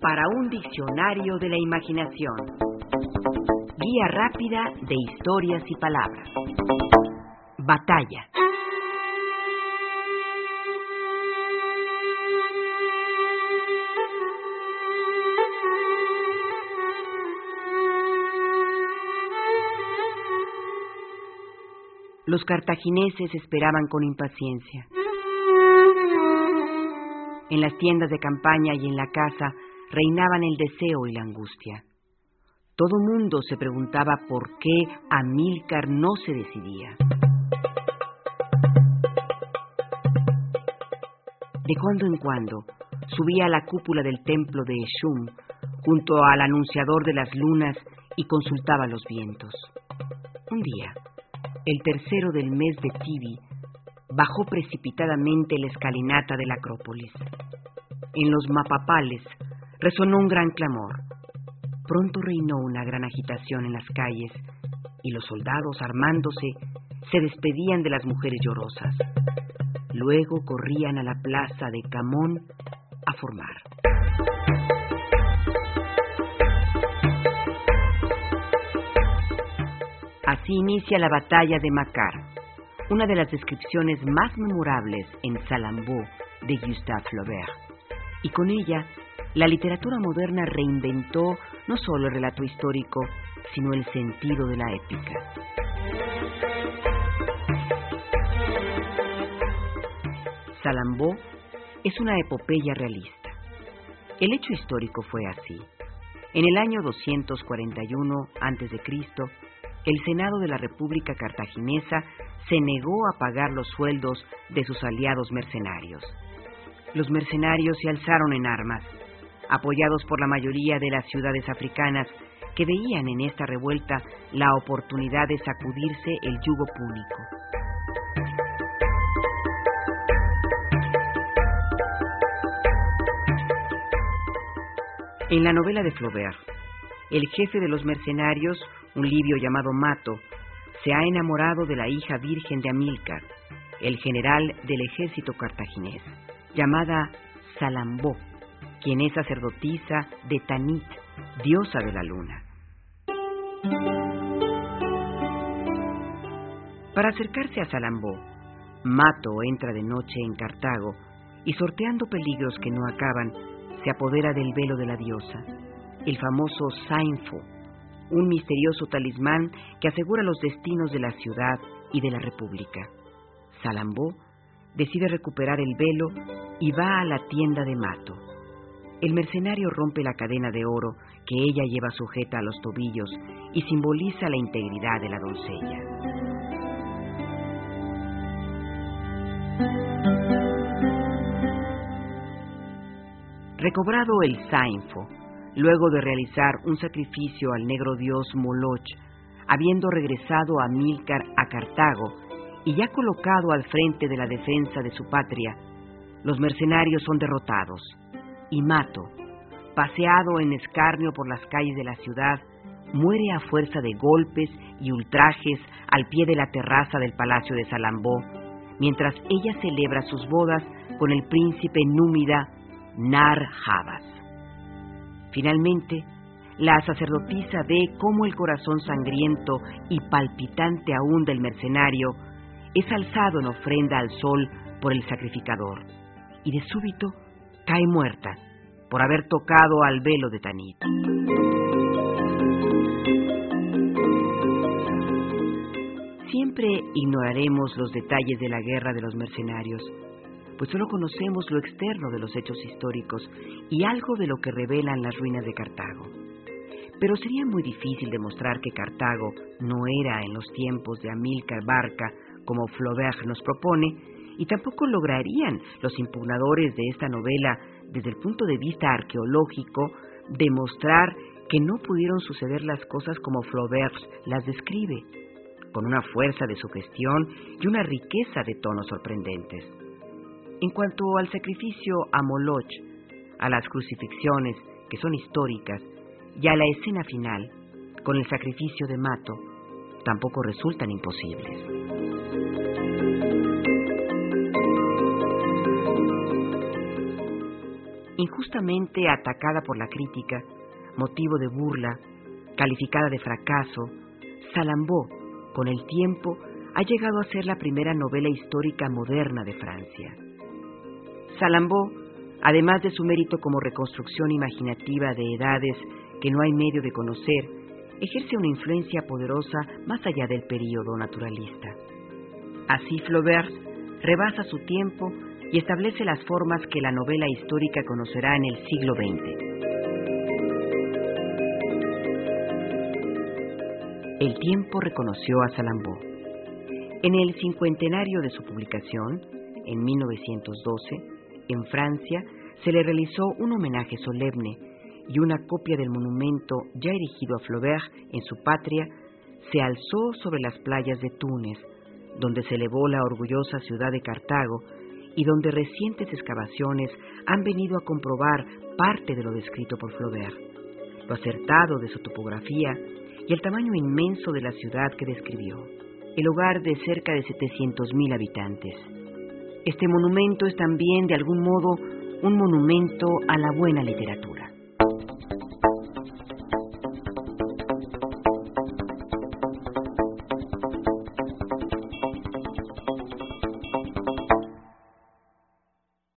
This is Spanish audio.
Para un diccionario de la imaginación. Guía rápida de historias y palabras. Batalla. Los cartagineses esperaban con impaciencia. En las tiendas de campaña y en la casa reinaban el deseo y la angustia. Todo mundo se preguntaba por qué Amílcar no se decidía. De cuando en cuando subía a la cúpula del templo de Eshum junto al anunciador de las lunas y consultaba los vientos. Un día, el tercero del mes de Tibi, bajó precipitadamente la escalinata de la Acrópolis. En los mapapales resonó un gran clamor. Pronto reinó una gran agitación en las calles y los soldados, armándose, se despedían de las mujeres llorosas. Luego corrían a la plaza de Camón a formar. Así inicia la batalla de Macar, una de las descripciones más memorables en Salammbô de Gustave Flaubert. Y con ella, la literatura moderna reinventó no solo el relato histórico, sino el sentido de la épica. Salammbô es una epopeya realista. El hecho histórico fue así. En el año 241 a.C., el Senado de la República Cartaginesa se negó a pagar los sueldos de sus aliados mercenarios. Los mercenarios se alzaron en armas, apoyados por la mayoría de las ciudades africanas que veían en esta revuelta la oportunidad de sacudirse el yugo púnico. En la novela de Flaubert, el jefe de los mercenarios un libio llamado Mato, se ha enamorado de la hija virgen de Amílcar, el general del ejército cartaginés, llamada Salambó, quien es sacerdotisa de Tanit, diosa de la luna. Para acercarse a Salambó, Mato entra de noche en Cartago y sorteando peligros que no acaban, se apodera del velo de la diosa, el famoso Sainfo, un misterioso talismán que asegura los destinos de la ciudad y de la República. Salambó decide recuperar el velo y va a la tienda de Mato. El mercenario rompe la cadena de oro que ella lleva sujeta a los tobillos y simboliza la integridad de la doncella. Recobrado el Sainfo, luego de realizar un sacrificio al negro dios Moloch, habiendo regresado a Milcar a Cartago y ya colocado al frente de la defensa de su patria, los mercenarios son derrotados y Mato, paseado en escarnio por las calles de la ciudad, muere a fuerza de golpes y ultrajes al pie de la terraza del palacio de Salambó, mientras ella celebra sus bodas con el príncipe númida Nar Javas. Finalmente, la sacerdotisa ve cómo el corazón sangriento y palpitante aún del mercenario es alzado en ofrenda al sol por el sacrificador, y de súbito cae muerta por haber tocado al velo de Tanit. Siempre ignoraremos los detalles de la guerra de los mercenarios, pues solo conocemos lo externo de los hechos históricos y algo de lo que revelan las ruinas de Cartago. Pero sería muy difícil demostrar que Cartago no era en los tiempos de Amílcar Barca, como Flaubert nos propone, y tampoco lograrían los impugnadores de esta novela, desde el punto de vista arqueológico, demostrar que no pudieron suceder las cosas como Flaubert las describe, con una fuerza de sugestión y una riqueza de tonos sorprendentes. En cuanto al sacrificio a Moloch, a las crucifixiones, que son históricas, y a la escena final, con el sacrificio de Mato, tampoco resultan imposibles. injustamente atacada por la crítica, motivo de burla, calificada de fracaso, Salambó, con el tiempo, ha llegado a ser la primera novela histórica moderna de Francia. Salambó, además de su mérito como reconstrucción imaginativa de edades que no hay medio de conocer, ejerce una influencia poderosa más allá del período naturalista. Así Flaubert rebasa su tiempo y establece las formas que la novela histórica conocerá en el siglo XX. El tiempo reconoció a Salambó. En el cincuentenario de su publicación, en 1912, en Francia, se le realizó un homenaje solemne y una copia del monumento ya erigido a Flaubert en su patria se alzó sobre las playas de Túnez, donde se elevó la orgullosa ciudad de Cartago y donde recientes excavaciones han venido a comprobar parte de lo descrito por Flaubert, lo acertado de su topografía y el tamaño inmenso de la ciudad que describió, el hogar de cerca de 700.000 habitantes. Este monumento es también, de algún modo, un monumento a la buena literatura.